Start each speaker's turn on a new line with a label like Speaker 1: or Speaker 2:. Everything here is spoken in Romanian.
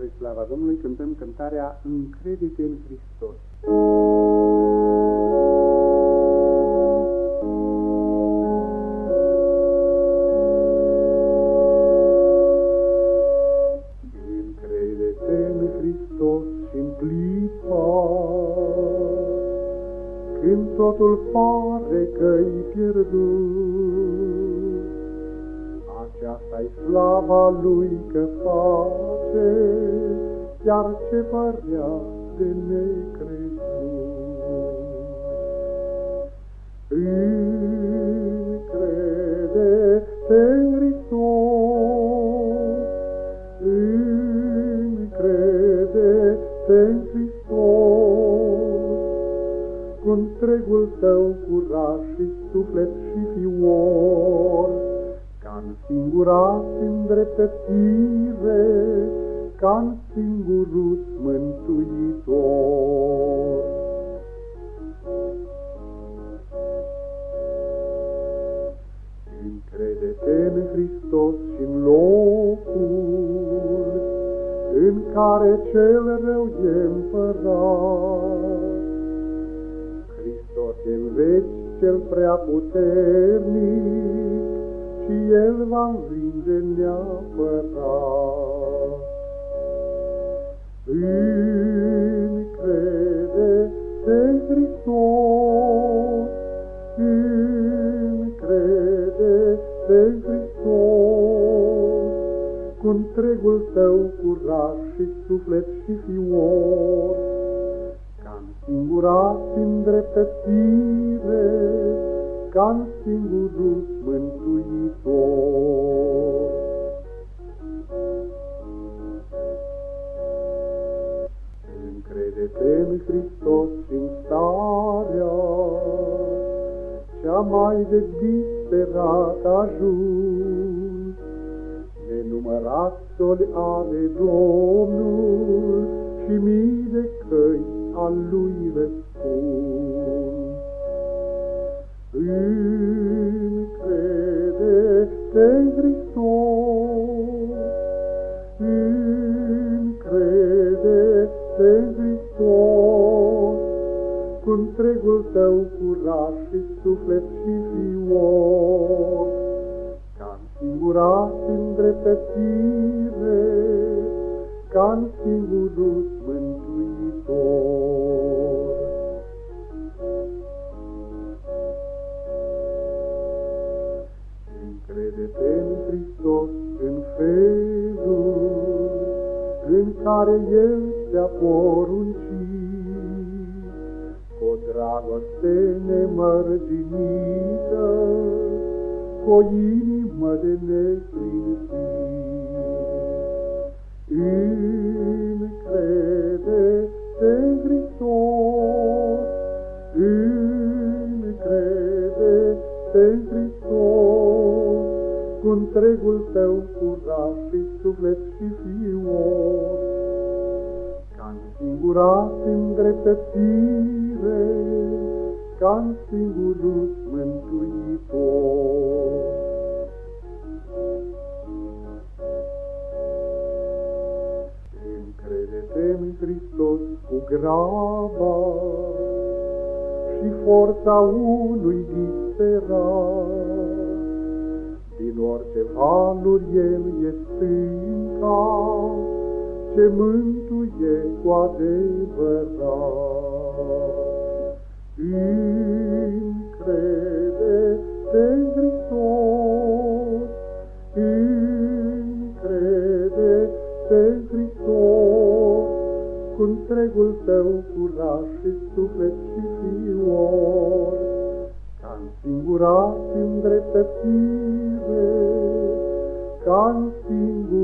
Speaker 1: Spre slava Domnului cântăm cântarea Încredete în Hristos. Încredete în Hristos și în clipa Când totul pare că-i pierdut Aceasta-i slava Lui că face Chiar ce părea de necrezut. Încrede te în Hristos, încrede te în Hristos, cu întregul tău curaj și suflet și fior, ca-n singurat îndreptățire, ca-n singurul mântuitor. Încrede-te în Hristos și în locul în care cel rău e împărat. Hristos e în veci cel prea puternic, și El va învinge neapărat. Încrede-te Hristos, încrede-te Hristos, cu întregul tău curaj și suflet și fior, ca-n singurat în dreptățire, ca-n singurul mântuitor. Încrede-te în Hristos și în starea cea mai de disperat ajuns. Nenumărat soli are Domnul și mii de căi al lui răspund. Întregul tău curaj și suflet și fior, ca-n singurat în dreptățire, ca-n singurul mântuitor. Crede-te în Hristos în felul în care El ți-a poruncit, cu o dragoste nemărginită, cu o inimă de neclintit. Încrede-te în Hristos, încrede-te în Hristos, cu întregul tău curaj și suflet și fior, ca-n singurat în dreptățire, ca-n singurul mântuitor. Încrede-te în Hristos cu graba și forța unui disperat, din orice valuri El e stânca, ce mântuie cu adevărat. Încrede-te în Hristos, încrede-te în Hristos, cu întregul tău curaj și suflet și fior, ca-n singurat în dreptățire, ca-n singurul